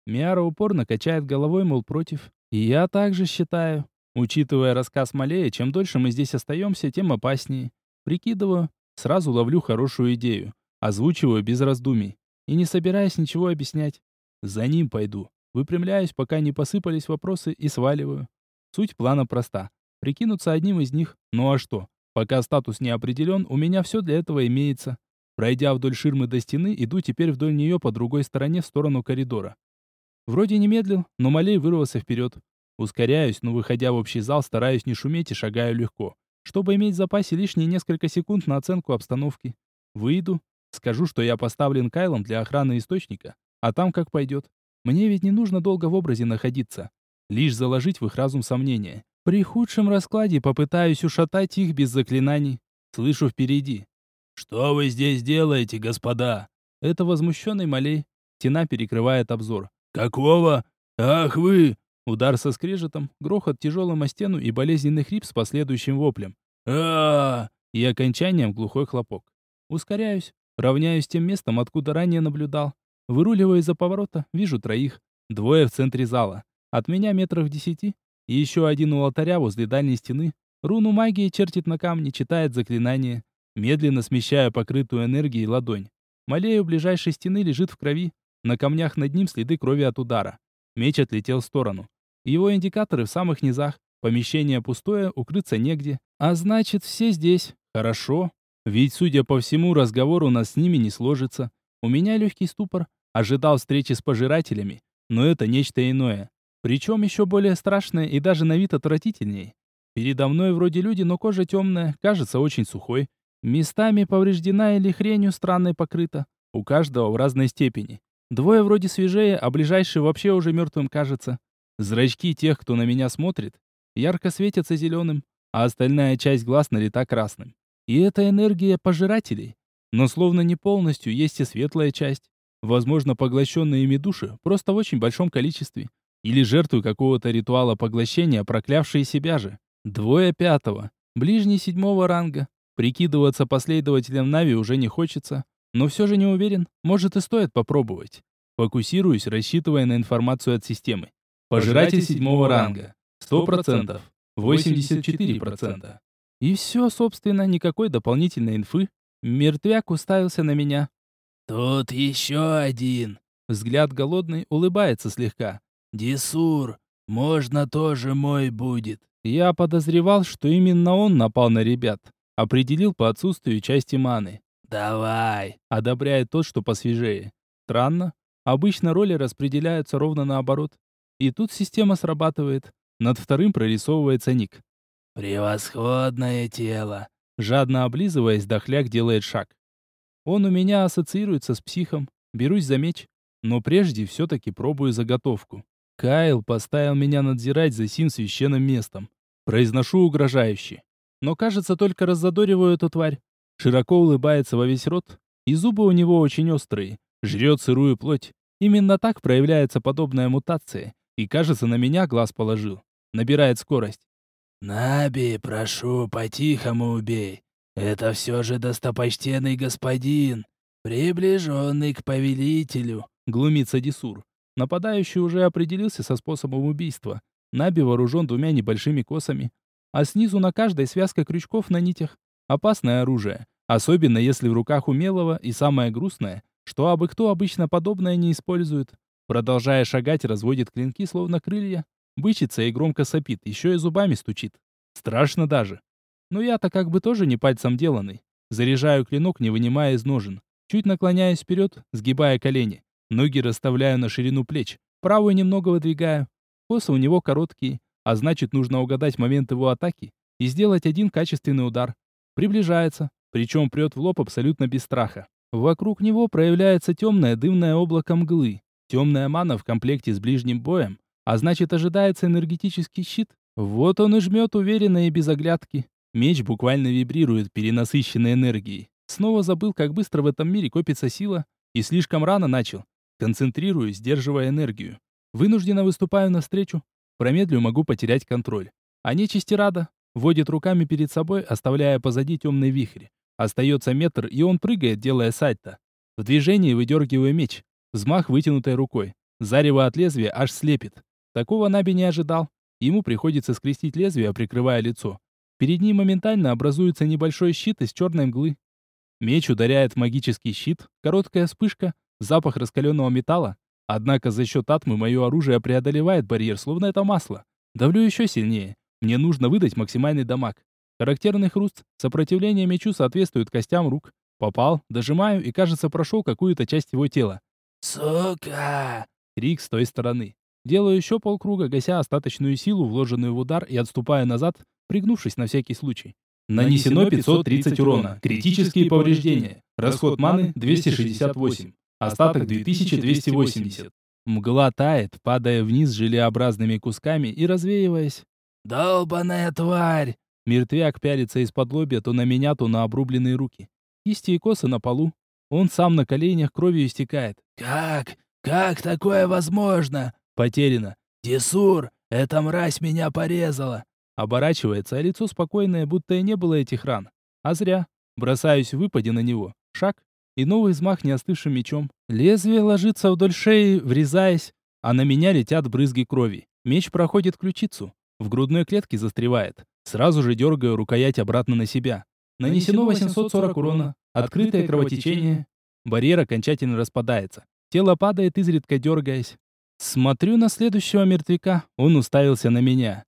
S1: Миара упорно качает головой, мол, против. И я также считаю. Учитывая рассказ Малея, чем дольше мы здесь остаемся, тем опаснее. Прикидываю, сразу ловлю хорошую идею. Озвучиваю без раздумий. И не собираясь ничего объяснять. За ним пойду. Выпрямляюсь, пока не посыпались вопросы, и сваливаю. Суть плана проста. Прикинуться одним из них. Ну а что? Пока статус не определен, у меня все для этого имеется. Пройдя вдоль ширмы до стены, иду теперь вдоль нее по другой стороне в сторону коридора. Вроде не медлил, но Малей вырвался вперед. Ускоряюсь, но выходя в общий зал, стараюсь не шуметь и шагаю легко, чтобы иметь в запасе лишние несколько секунд на оценку обстановки. Выйду, скажу, что я поставлен Кайлом для охраны источника, а там как пойдет. Мне ведь не нужно долго в образе находиться. Лишь заложить в их разум сомнения. При худшем раскладе попытаюсь ушатать их без заклинаний. Слышу впереди.
S2: «Что вы здесь делаете, господа?»
S1: Это возмущенный Малей. Стена перекрывает обзор.
S2: «Какого? Ах вы!»
S1: Удар со скрежетом, грохот тяжелым о стену и болезненный хрип с последующим воплем.
S2: а
S1: И окончанием глухой хлопок. Ускоряюсь, равняюсь тем местом, откуда ранее наблюдал. Выруливаю из-за поворота, вижу троих. Двое в центре зала. От меня метров десяти. И еще один у алтаря возле дальней стены. Руну магии чертит на камне, читает заклинание. Медленно смещая покрытую энергией ладонь. Малею ближайшей стены лежит в крови. На камнях над ним следы крови от удара. Меч отлетел в сторону. Его индикаторы в самых низах. Помещение пустое, укрыться негде. А значит, все здесь. Хорошо. Ведь, судя по всему, разговор у нас с ними не сложится. У меня легкий ступор. Ожидал встречи с пожирателями. Но это нечто иное. Причем еще более страшное и даже на вид отвратительнее. Передо мной вроде люди, но кожа темная, кажется очень сухой. Местами повреждена или хренью странной покрыта. У каждого в разной степени. Двое вроде свежее, а ближайший вообще уже мертвым кажется. Зрачки тех, кто на меня смотрит, ярко светятся зеленым, а остальная часть глаз налита красным. И это энергия пожирателей. Но словно не полностью, есть и светлая часть. Возможно, поглощенные ими души, просто в очень большом количестве. Или жертвы какого-то ритуала поглощения, проклявшие себя же. Двое пятого. Ближний седьмого ранга. Прикидываться последователем Нави уже не хочется, но все же не уверен, может и стоит попробовать. Фокусируюсь, рассчитывая на информацию от системы. Пожиратель седьмого ранга. 100%. 84%. И все, собственно, никакой дополнительной инфы. Мертвяк уставился на меня.
S2: «Тут еще один».
S1: Взгляд голодный, улыбается слегка.
S2: «Дисур, можно тоже мой будет».
S1: Я подозревал, что именно он напал на ребят. Определил по отсутствию части маны.
S2: «Давай!»
S1: — одобряет тот, что посвежее. Странно. Обычно роли распределяются ровно наоборот. И тут система срабатывает. Над вторым прорисовывается ник.
S2: «Превосходное тело!»
S1: Жадно облизываясь, дохляк делает шаг. Он у меня ассоциируется с психом. Берусь за меч. Но прежде все-таки пробую заготовку. Кайл поставил меня надзирать за сим священным местом. Произношу угрожающе но, кажется, только раззадориваю эту тварь. Широко улыбается во весь рот, и зубы у него очень острые, жрет сырую плоть. Именно так проявляется подобная мутация, и, кажется, на меня глаз положил. Набирает скорость.
S2: «Наби, прошу, по-тихому убей. Это все же достопочтенный господин, приближенный к повелителю», —
S1: глумится Дисур. Нападающий уже определился со способом убийства. Наби вооружен двумя небольшими косами, а снизу на каждой связка крючков на нитях. Опасное оружие, особенно если в руках умелого, и самое грустное, что абы кто обычно подобное не использует. Продолжая шагать, разводит клинки, словно крылья, бычится и громко сопит, еще и зубами стучит. Страшно даже. Но я-то как бы тоже не пальцем деланный. Заряжаю клинок, не вынимая из ножен. Чуть наклоняюсь вперед, сгибая колени. Ноги расставляю на ширину плеч. Правую немного выдвигаю. Косы у него короткие, а значит нужно угадать момент его атаки и сделать один качественный удар. Приближается, причем прет в лоб абсолютно без страха. Вокруг него проявляется темное дымное облако мглы. Темная мана в комплекте с ближним боем, а значит ожидается энергетический щит. Вот он и жмет уверенно и без оглядки. Меч буквально вибрирует перенасыщенной энергией. Снова забыл, как быстро в этом мире копится сила, и слишком рано начал. Концентрируюсь, сдерживая энергию. Вынужденно выступаю навстречу. Промедлю, могу потерять контроль. А нечисти рада. Водит руками перед собой, оставляя позади темный вихрь. Остается метр, и он прыгает, делая сальто. В движении выдергиваю меч. Взмах вытянутой рукой. Зарево от лезвия аж слепит. Такого Наби не ожидал. Ему приходится скрестить лезвие, прикрывая лицо. Перед ним моментально образуется небольшой щит из черной мглы. Меч ударяет в магический щит, короткая вспышка, запах раскаленного металла. Однако за счет атмы мое оружие преодолевает барьер, словно это масло. Давлю еще сильнее. Мне нужно выдать максимальный дамаг. Характерный хруст, сопротивление мечу соответствует костям рук. Попал, дожимаю и, кажется, прошел какую-то часть его тела.
S2: «Сука!»
S1: Крик с той стороны. Делаю еще полкруга, гася остаточную силу, вложенную в удар, и отступая назад, пригнувшись на всякий случай. Нанесено 530 урона. Критические повреждения. Расход маны 268. Остаток 2280. Мгла тает, падая вниз желеобразными кусками и развеиваясь.
S2: «Долбаная тварь!»
S1: Мертвяк пялится из-под лобья то на меня, то на обрубленные руки. Кисти и косы на полу. Он сам на коленях кровью истекает.
S2: «Как? Как такое возможно?»
S1: Потеряно.
S2: «Десур, эта мразь меня порезала!»
S1: Оборачивается, а лицо спокойное, будто и не было этих ран. А зря. Бросаюсь в выпаде на него. Шаг. И новый взмах неостывшим мечом. Лезвие ложится вдоль шеи, врезаясь, а на меня летят брызги крови. Меч проходит ключицу. В грудной клетке застревает. Сразу же дергаю рукоять обратно на себя. Нанесено 840 урона. Открытое кровотечение. Барьер окончательно распадается. Тело падает, изредка дергаясь. Смотрю на следующего мертвяка. Он уставился на меня.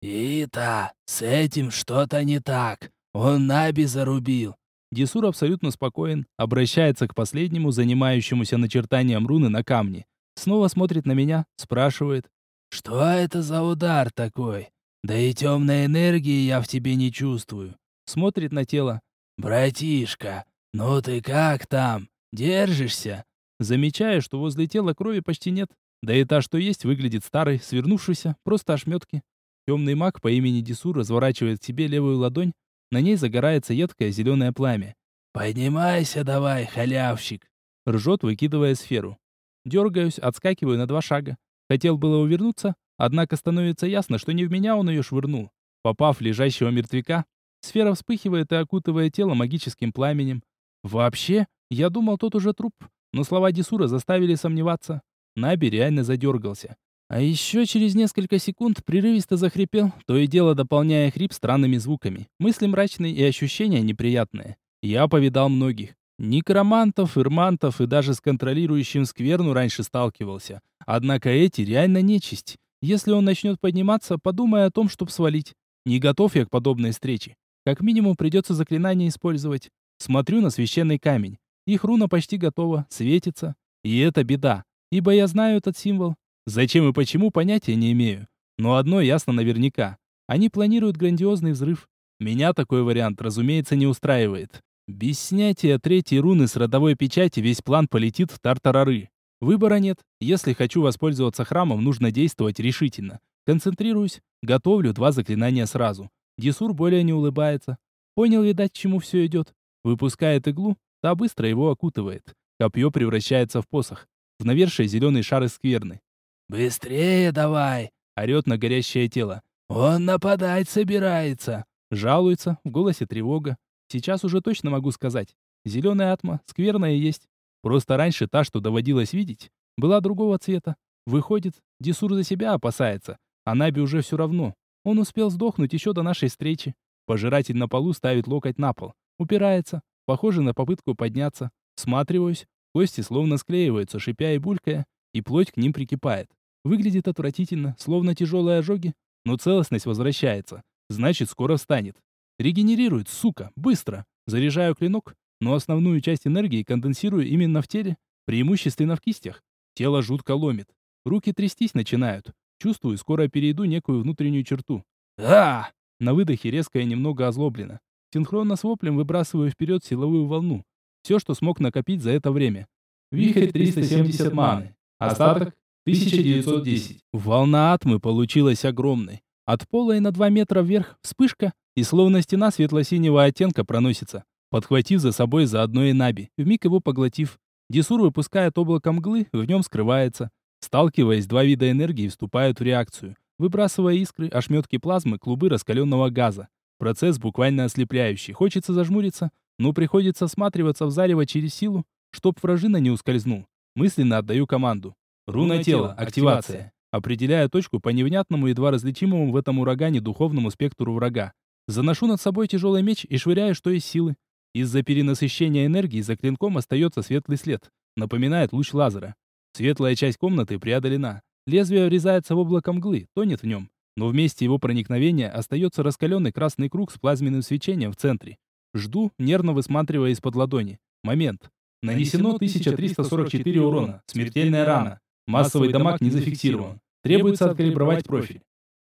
S2: «Ита, с этим что-то не так. Он Наби зарубил».
S1: Десур абсолютно спокоен, обращается к последнему, занимающемуся начертанием руны на камне. Снова смотрит на меня, спрашивает.
S2: «Что это за удар такой? Да и темной энергии я в тебе не чувствую».
S1: Смотрит на тело.
S2: «Братишка, ну ты как там? Держишься?»
S1: Замечаю, что возле тела крови почти нет. Да и та, что есть, выглядит старой, свернувшейся, просто ошметки. Темный маг по имени Дису разворачивает к себе левую ладонь, на ней загорается едкое зеленое пламя.
S2: «Поднимайся давай, халявщик!»
S1: Ржет, выкидывая сферу. Дергаюсь, отскакиваю на два шага. Хотел было увернуться, однако становится ясно, что не в меня он ее швырнул. Попав в лежащего мертвяка, сфера вспыхивает и окутывает тело магическим пламенем. Вообще, я думал, тот уже труп, но слова Дисура заставили сомневаться. Наби реально задергался. А еще через несколько секунд прерывисто захрипел, то и дело дополняя хрип странными звуками. Мысли мрачные и ощущения неприятные. Я повидал многих. Некромантов, ирмантов и даже с контролирующим скверну раньше сталкивался. Однако эти реально нечисть. Если он начнет подниматься, подумай о том, чтобы свалить. Не готов я к подобной встрече. Как минимум придется заклинание использовать. Смотрю на священный камень. Их руна почти готова, светится. И это беда, ибо я знаю этот символ. Зачем и почему, понятия не имею. Но одно ясно наверняка. Они планируют грандиозный взрыв. Меня такой вариант, разумеется, не устраивает. Без снятия третьей руны с родовой печати весь план полетит в тартарары. Выбора нет. Если хочу воспользоваться храмом, нужно действовать решительно. Концентрируюсь, готовлю два заклинания сразу. Дисур более не улыбается. Понял, видать, к чему все идет. Выпускает иглу, та быстро его окутывает. Копье превращается в посох. В навершие зеленый шар из скверны.
S2: «Быстрее давай!» — орет на горящее тело. «Он нападать собирается!»
S1: Жалуется, в голосе тревога. Сейчас уже точно могу сказать. Зеленая атма, скверная есть. Просто раньше та, что доводилось видеть, была другого цвета. Выходит, Дисур за себя опасается, а Наби уже все равно. Он успел сдохнуть еще до нашей встречи. Пожиратель на полу ставит локоть на пол. Упирается, похоже на попытку подняться. Сматриваюсь, кости словно склеиваются, шипя и булькая, и плоть к ним прикипает. Выглядит отвратительно, словно тяжелые ожоги, но целостность возвращается. Значит, скоро встанет. Регенерирует, сука, быстро. Заряжаю клинок, но основную часть энергии конденсирую именно в теле, преимущественно в кистях. Тело жутко ломит. Руки трястись начинают. Чувствую, скоро перейду некую внутреннюю черту. а На выдохе резко и немного озлобленно. Синхронно с воплем выбрасываю вперед силовую волну. Все, что смог накопить за это время.
S2: Вихрь 370 маны. Остаток 1910.
S1: Волна атмы получилась огромной. От пола и на 2 метра вверх вспышка, и словно стена светло-синего оттенка проносится, подхватив за собой заодно и Наби, вмиг его поглотив. Десур выпускает облако мглы, в нем скрывается. Сталкиваясь, два вида энергии вступают в реакцию, выбрасывая искры, ошметки плазмы, клубы раскаленного газа. Процесс буквально ослепляющий. Хочется зажмуриться, но приходится осматриваться в зарево через силу, чтоб вражина не ускользнул. Мысленно отдаю команду.
S2: Руна тела. Активация.
S1: Определяя точку по невнятному, едва различимому в этом урагане духовному спектру врага. Заношу над собой тяжелый меч и швыряю, что из силы. Из-за перенасыщения энергии за клинком остается светлый след. Напоминает луч лазера. Светлая часть комнаты преодолена. Лезвие врезается в облако мглы, тонет в нем. Но вместе его проникновения остается раскаленный красный круг с плазменным свечением в центре. Жду, нервно высматривая из-под ладони. Момент.
S2: Нанесено 1344 урона. Смертельная рана. Массовый дамаг не зафиксирован. Требуется откалибровать профиль.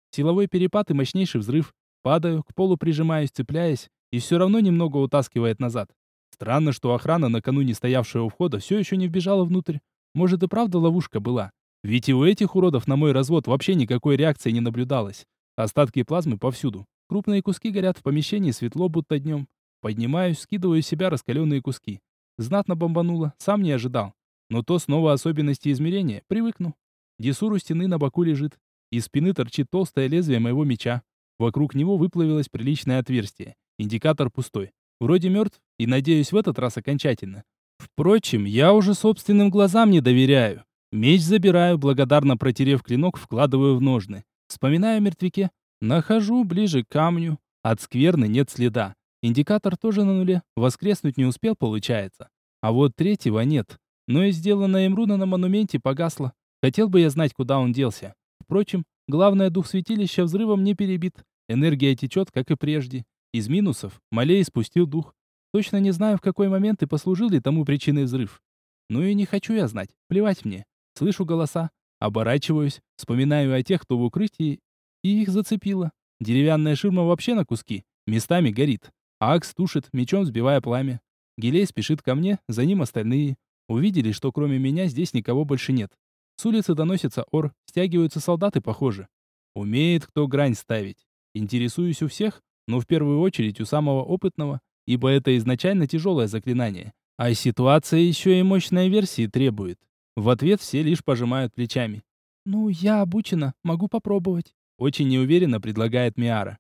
S1: Силовой перепад и мощнейший взрыв. Падаю, к полу прижимаюсь, цепляясь, и все равно немного утаскивает назад. Странно, что охрана, накануне стоявшая у входа, все еще не вбежала внутрь. Может и правда ловушка была. Ведь и у этих уродов на мой развод вообще никакой реакции не наблюдалось. Остатки плазмы повсюду. Крупные куски горят в помещении светло, будто днем. Поднимаюсь, скидываю с себя раскаленные куски. Знатно бомбануло, сам не ожидал. Но то снова особенности измерения, привыкну. Десур у стены на боку лежит. Из спины торчит толстое лезвие моего меча. Вокруг него выплавилось приличное отверстие. Индикатор пустой. Вроде мертв, и надеюсь в этот раз окончательно. Впрочем, я уже собственным глазам не доверяю. Меч забираю, благодарно протерев клинок, вкладываю в ножны. Вспоминаю о мертвяке. Нахожу ближе к камню. От скверны нет следа. Индикатор тоже на нуле. Воскреснуть не успел, получается. А вот третьего нет. Но и сделанная им руна на монументе погасла. Хотел бы я знать, куда он делся. Впрочем, главное, дух святилища взрывом не перебит. Энергия течет, как и прежде. Из минусов Малей спустил дух. Точно не знаю, в какой момент и послужил ли тому причиной взрыв. Ну и не хочу я знать. Плевать мне. Слышу голоса. Оборачиваюсь. Вспоминаю о тех, кто в укрытии. И их зацепило. Деревянная ширма вообще на куски. Местами горит. Акс тушит, мечом сбивая пламя. Гелей спешит ко мне, за ним остальные. Увидели, что кроме меня здесь никого больше нет. С улицы доносится ор, стягиваются солдаты, похоже. Умеет кто грань ставить. Интересуюсь у всех, но в первую очередь у самого опытного, ибо это изначально тяжелое заклинание. А ситуация еще и мощной версии требует. В ответ все лишь пожимают плечами. «Ну, я обучена, могу попробовать», — очень неуверенно предлагает Миара.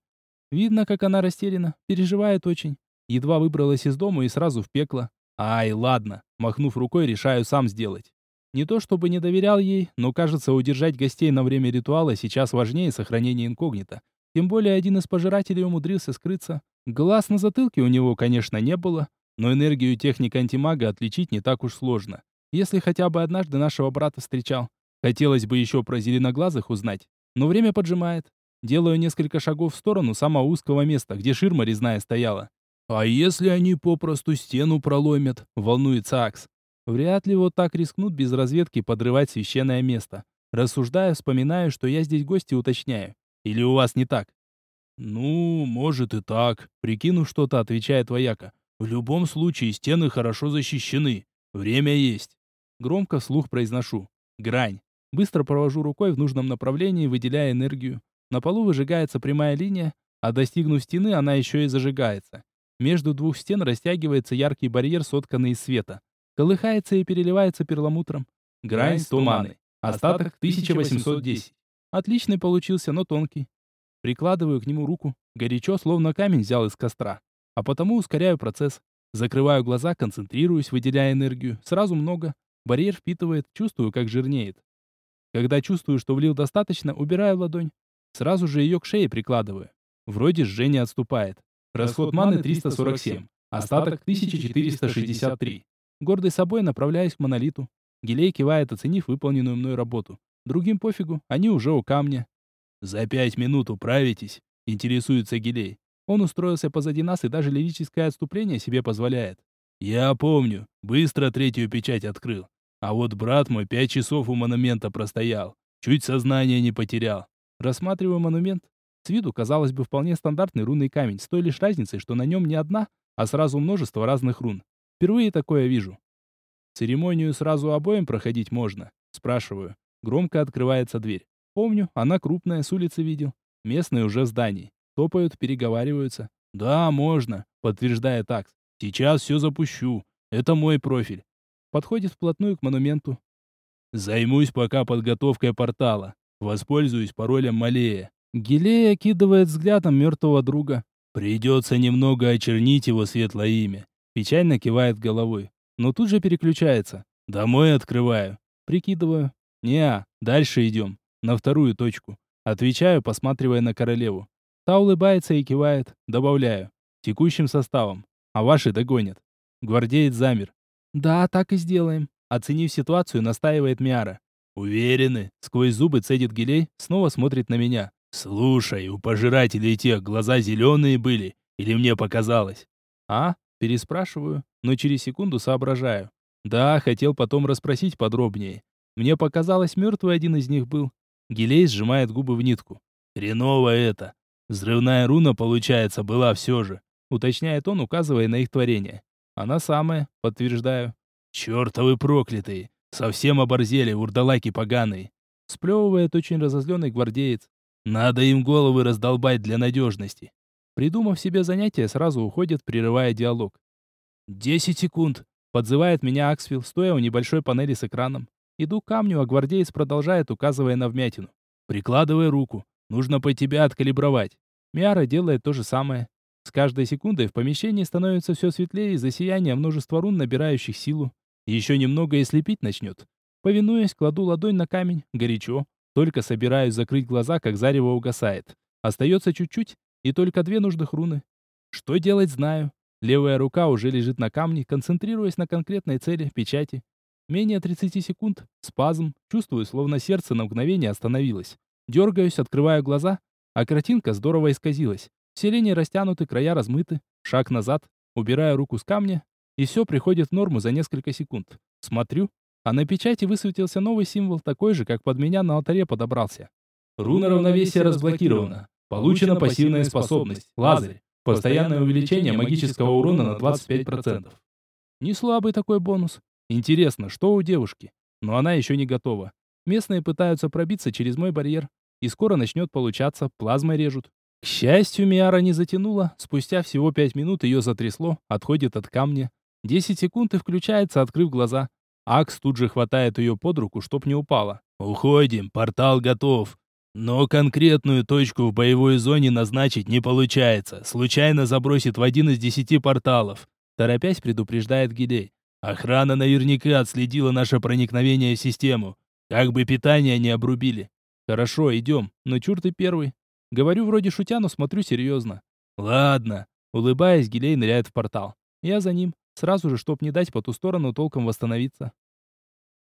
S1: Видно, как она растеряна, переживает очень. Едва выбралась из дома и сразу в пекло. Ай, ладно, махнув рукой, решаю сам сделать. Не то чтобы не доверял ей, но кажется, удержать гостей на время ритуала сейчас важнее сохранения инкогнито. Тем более один из пожирателей умудрился скрыться. Глаз на затылке у него, конечно, не было, но энергию техника антимага отличить не так уж сложно. Если хотя бы однажды нашего брата встречал. Хотелось бы еще про зеленоглазых узнать, но время поджимает. Делаю несколько шагов в сторону самого узкого места, где ширма резная стояла. «А если они попросту стену проломят?» — волнуется Акс. Вряд ли вот так рискнут без разведки подрывать священное место. Рассуждая, вспоминаю, что я здесь гости уточняю. Или у вас не так? Ну, может и так, прикинув что-то, отвечает вояка. В любом случае стены хорошо защищены. Время есть. Громко вслух произношу. Грань. Быстро провожу рукой в нужном направлении, выделяя энергию. На полу выжигается прямая линия, а достигнув стены, она еще и зажигается. Между двух стен растягивается яркий барьер, сотканный из света. Колыхается и переливается перламутром.
S2: Грань 100 маны. Остаток 1810.
S1: Отличный получился, но тонкий. Прикладываю к нему руку. Горячо, словно камень взял из костра. А потому ускоряю процесс. Закрываю глаза, концентрируюсь, выделяя энергию. Сразу много. Барьер впитывает, чувствую, как жирнеет. Когда чувствую, что влил достаточно, убираю ладонь. Сразу же ее к шее прикладываю. Вроде жжение отступает. Расход маны 347. Остаток 1463. Гордый собой направляюсь к монолиту. Гилей кивает, оценив выполненную мной работу. Другим пофигу, они уже у камня.
S2: «За пять минут управитесь?» — интересуется Гилей.
S1: Он устроился позади нас и даже лирическое отступление себе позволяет.
S2: «Я помню. Быстро третью печать открыл. А вот брат мой пять часов у монумента простоял. Чуть сознание не потерял.
S1: Рассматриваю монумент. С виду, казалось бы, вполне стандартный рунный камень, с той лишь разницей, что на нем не одна, а сразу множество разных рун. Впервые такое вижу. Церемонию сразу обоим проходить можно? Спрашиваю. Громко открывается дверь. Помню, она крупная, с улицы видел. Местные уже в здании. Топают, переговариваются.
S2: «Да, можно», — подтверждает Акс. «Сейчас все запущу. Это мой профиль».
S1: Подходит вплотную к монументу.
S2: «Займусь пока подготовкой портала. Воспользуюсь паролем Малея».
S1: Гилея кидывает взглядом мертвого друга.
S2: «Придется немного очернить его светлое имя».
S1: Печально кивает головой. Но тут же переключается.
S2: «Домой открываю».
S1: Прикидываю. «Не, дальше идем. На вторую точку». Отвечаю, посматривая на королеву. Та улыбается и кивает. Добавляю. Текущим составом. А ваши догонят. Гвардеец замер. Да, так и сделаем. Оценив ситуацию, настаивает Миара.
S2: Уверены?
S1: Сквозь зубы цедит Гилей, снова смотрит на меня.
S2: Слушай, у пожирателей тех глаза зеленые были? Или мне показалось?
S1: А? Переспрашиваю, но через секунду соображаю. Да, хотел потом расспросить подробнее. Мне показалось, мертвый один из них был. Гилей сжимает губы в нитку.
S2: Хреново это. Взрывная руна, получается, была все же,
S1: уточняет он, указывая на их творение. Она самая, подтверждаю.
S2: Чертовы проклятые, совсем оборзели, урдалаки поганые.
S1: Сплевывает очень разозленный гвардеец.
S2: Надо им головы раздолбать для надежности.
S1: Придумав себе занятие, сразу уходит, прерывая диалог. «Десять секунд!» — подзывает меня Аксфилл, стоя у небольшой панели с экраном. Иду к камню, а гвардеец продолжает, указывая на вмятину. Прикладывая руку. Нужно по тебя откалибровать. Миара делает то же самое. С каждой секундой в помещении становится все светлее из-за сияния множества рун, набирающих силу. Еще немного и слепить начнет. Повинуясь, кладу ладонь на камень. Горячо. Только собираюсь закрыть глаза, как зарево угасает. Остается чуть-чуть, и только две нужных руны. Что делать, знаю. Левая рука уже лежит на камне, концентрируясь на конкретной цели, печати. Менее 30 секунд. Спазм. Чувствую, словно сердце на мгновение остановилось. Дергаюсь, открываю глаза, а картинка здорово исказилась. Все линии растянуты, края размыты. Шаг назад, убираю руку с камня, и все приходит в норму за несколько секунд. Смотрю, а на печати высветился новый символ, такой же, как под меня на алтаре подобрался.
S2: Руна равновесия разблокирована. Получена пассивная способность. Лазарь. Постоянное увеличение магического урона на 25%.
S1: Не слабый такой бонус. Интересно, что у девушки? Но она еще не готова. Местные пытаются пробиться через мой барьер, и скоро начнет получаться, плазмой режут. К счастью, Миара не затянула, спустя всего пять минут ее затрясло, отходит от камня. Десять секунд и включается, открыв глаза. Акс тут же хватает ее под руку, чтоб не упала.
S2: «Уходим, портал готов. Но конкретную точку в боевой зоне назначить не получается. Случайно забросит в один из десяти порталов»,
S1: торопясь предупреждает Гилей.
S2: «Охрана наверняка отследила наше проникновение в систему. Как бы питание не обрубили.
S1: Хорошо, идем, но чур ты первый. Говорю вроде шутя, но смотрю серьезно.
S2: Ладно.
S1: Улыбаясь, Гилей ныряет в портал. Я за ним, сразу же, чтоб не дать по ту сторону толком восстановиться.